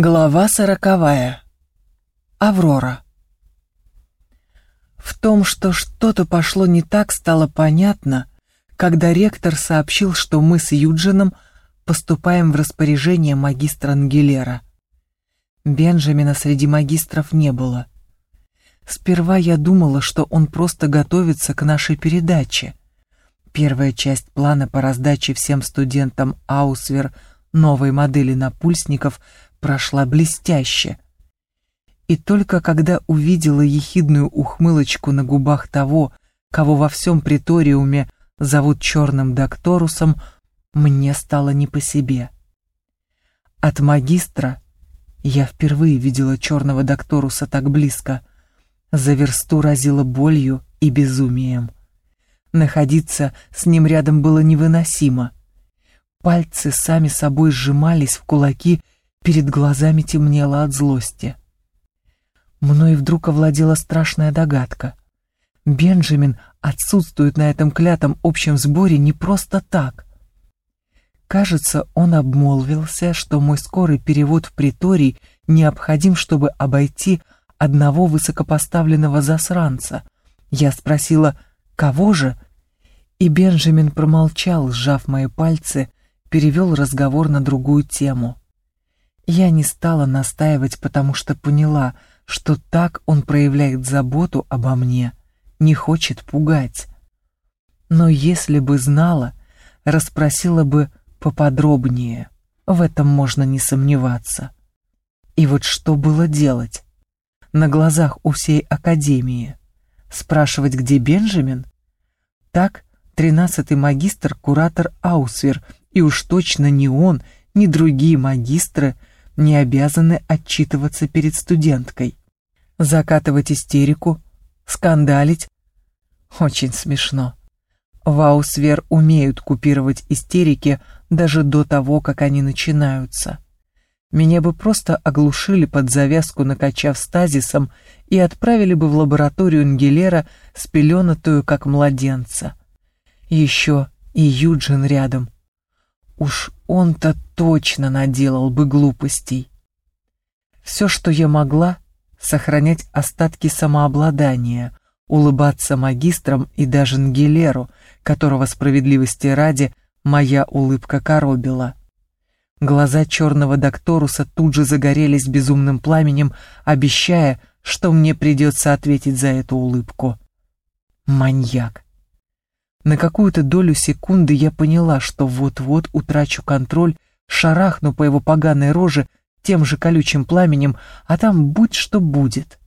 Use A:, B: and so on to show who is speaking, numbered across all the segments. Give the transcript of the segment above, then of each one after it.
A: Глава сороковая. Аврора. В том, что что-то пошло не так, стало понятно, когда ректор сообщил, что мы с Юджином поступаем в распоряжение магистра Ангелера. Бенджамина среди магистров не было. Сперва я думала, что он просто готовится к нашей передаче. Первая часть плана по раздаче всем студентам Аусвер новой модели напульсников прошла блестяще. И только когда увидела ехидную ухмылочку на губах того, кого во всем приториуме зовут черным докторусом, мне стало не по себе. От магистра я впервые видела черного докторуса так близко. За версту разило болью и безумием. Находиться с ним рядом было невыносимо. Пальцы сами собой сжимались в кулаки, перед глазами темнело от злости. Мной вдруг овладела страшная догадка. Бенджамин отсутствует на этом клятом общем сборе не просто так. Кажется, он обмолвился, что мой скорый перевод в приторий необходим, чтобы обойти одного высокопоставленного засранца. Я спросила, кого же? И Бенджамин промолчал, сжав мои пальцы, перевел разговор на другую тему. Я не стала настаивать, потому что поняла, что так он проявляет заботу обо мне, не хочет пугать. Но если бы знала, расспросила бы поподробнее, в этом можно не сомневаться. И вот что было делать? На глазах у всей Академии. Спрашивать, где Бенджамин? Так, тринадцатый магистр, куратор Аусвер, и уж точно ни он, ни другие магистры не обязаны отчитываться перед студенткой закатывать истерику, скандалить. Очень смешно. Ваусвер умеют купировать истерики даже до того, как они начинаются. Меня бы просто оглушили под завязку, накачав стазисом, и отправили бы в лабораторию Ангелера, спеленатую, как младенца. Еще и Юджин рядом. Уж он-то точно наделал бы глупостей. Все, что я могла, сохранять остатки самообладания, улыбаться магистрам и даже Нгелеру, которого справедливости ради моя улыбка коробила. Глаза черного докторуса тут же загорелись безумным пламенем, обещая, что мне придется ответить за эту улыбку. Маньяк. На какую-то долю секунды я поняла, что вот-вот утрачу контроль, шарахну по его поганой роже тем же колючим пламенем, а там будь что будет.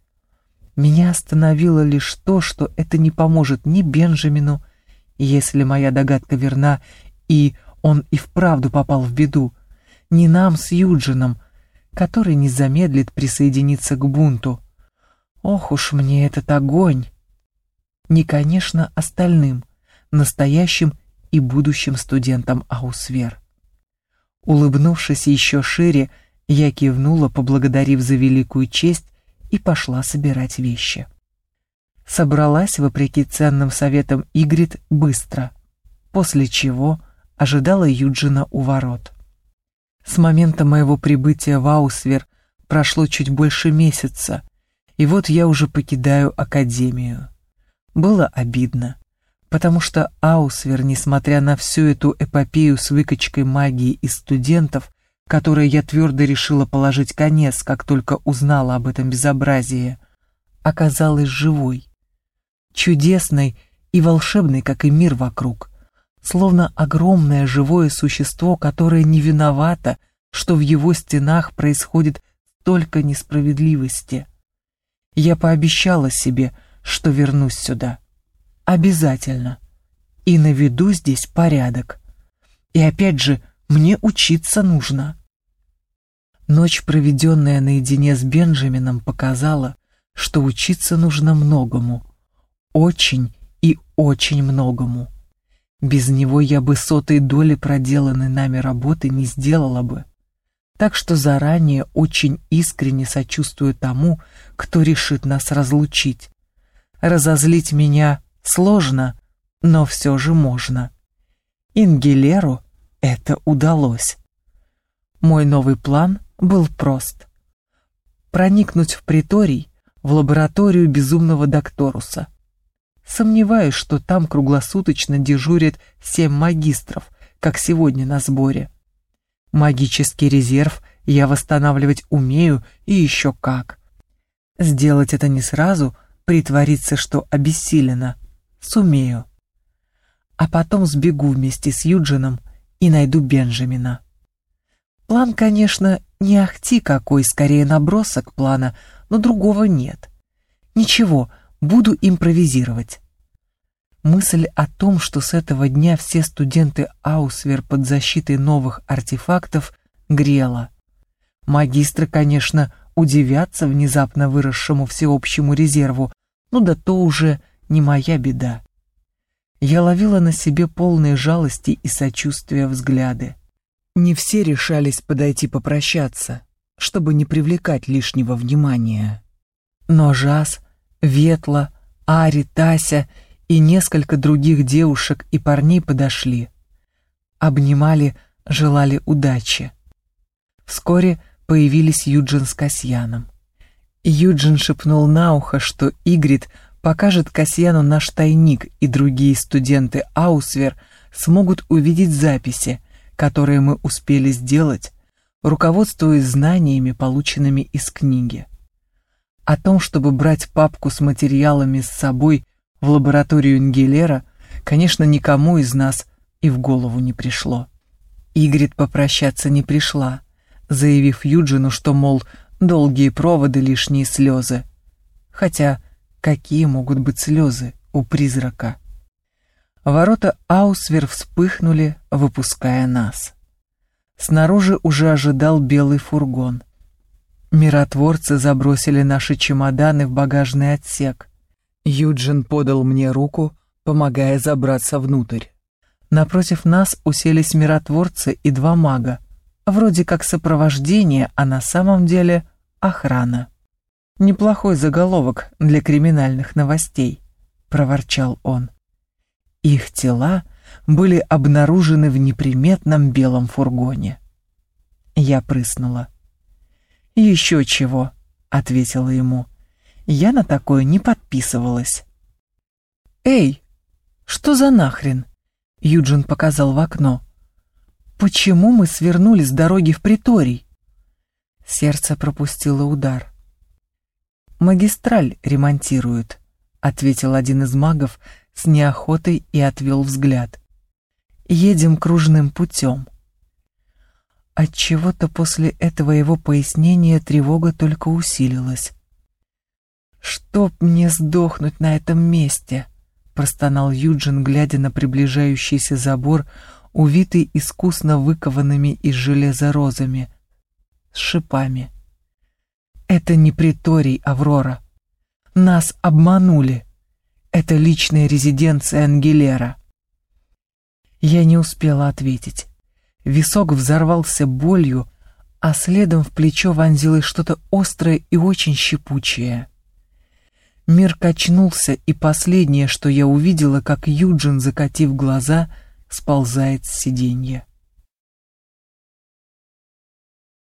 A: Меня остановило лишь то, что это не поможет ни Бенджамину, если моя догадка верна, и он и вправду попал в беду, ни нам с Юджином, который не замедлит присоединиться к бунту. Ох уж мне этот огонь! Не, конечно, остальным, настоящим и будущим студентам Аусвер. Улыбнувшись еще шире, я кивнула, поблагодарив за великую честь, и пошла собирать вещи. Собралась, вопреки ценным советам Игрит, быстро, после чего ожидала Юджина у ворот. С момента моего прибытия в Аусвер прошло чуть больше месяца, и вот я уже покидаю Академию. Было обидно, потому что Аусвер, несмотря на всю эту эпопею с выкачкой магии из студентов, которой я твердо решила положить конец, как только узнала об этом безобразии, оказалась живой, чудесной и волшебной, как и мир вокруг, словно огромное живое существо, которое не виновато, что в его стенах происходит столько несправедливости. Я пообещала себе, что вернусь сюда. Обязательно. И наведу здесь порядок. И опять же, мне учиться нужно. Ночь, проведенная наедине с Бенджамином, показала, что учиться нужно многому. Очень и очень многому. Без него я бы сотой доли проделанной нами работы не сделала бы. Так что заранее очень искренне сочувствую тому, кто решит нас разлучить. Разозлить меня сложно, но все же можно. Ингелеру это удалось. Мой новый план был прост. Проникнуть в приторий, в лабораторию безумного докторуса. Сомневаюсь, что там круглосуточно дежурит семь магистров, как сегодня на сборе. Магический резерв я восстанавливать умею и еще как. Сделать это не сразу, притвориться, что обессиленно. Сумею. А потом сбегу вместе с Юджином и найду Бенджамина. План, конечно, не ахти какой, скорее набросок плана, но другого нет. Ничего, буду импровизировать. Мысль о том, что с этого дня все студенты Аусвер под защитой новых артефактов, грела. Магистры, конечно, удивятся внезапно выросшему всеобщему резерву, но да то уже не моя беда. Я ловила на себе полные жалости и сочувствия взгляды. Не все решались подойти попрощаться, чтобы не привлекать лишнего внимания. Но Жас, Ветла, Ари, Тася — и несколько других девушек и парней подошли. Обнимали, желали удачи. Вскоре появились Юджин с Касьяном. Юджин шепнул на ухо, что Игрит покажет Касьяну наш тайник, и другие студенты Аусвер смогут увидеть записи, которые мы успели сделать, руководствуясь знаниями, полученными из книги. О том, чтобы брать папку с материалами с собой в лабораторию Ингелера, конечно, никому из нас и в голову не пришло. Игрит попрощаться не пришла, заявив Юджину, что, мол, долгие проводы, лишние слезы. Хотя какие могут быть слезы у призрака? Ворота Аусвер вспыхнули, выпуская нас. Снаружи уже ожидал белый фургон. Миротворцы забросили наши чемоданы в багажный отсек. Юджин подал мне руку, помогая забраться внутрь. Напротив нас уселись миротворцы и два мага, вроде как сопровождение, а на самом деле охрана. «Неплохой заголовок для криминальных новостей», — проворчал он. Их тела были обнаружены в неприметном белом фургоне. Я прыснула. «Еще чего», — ответила ему. Я на такое не подписывалась. «Эй, что за нахрен?» Юджин показал в окно. «Почему мы свернули с дороги в приторий?» Сердце пропустило удар. «Магистраль ремонтируют», — ответил один из магов с неохотой и отвел взгляд. «Едем кружным путем». Отчего-то после этого его пояснения тревога только усилилась. «Чтоб мне сдохнуть на этом месте!» — простонал Юджин, глядя на приближающийся забор, увитый искусно выкованными из железа розами, с шипами. «Это не приторий, Аврора. Нас обманули. Это личная резиденция Ангелера». Я не успела ответить. Висок взорвался болью, а следом в плечо вонзилось что-то острое и очень щепучее. Мир качнулся, и последнее, что я увидела, как Юджин, закатив глаза, сползает с сиденья.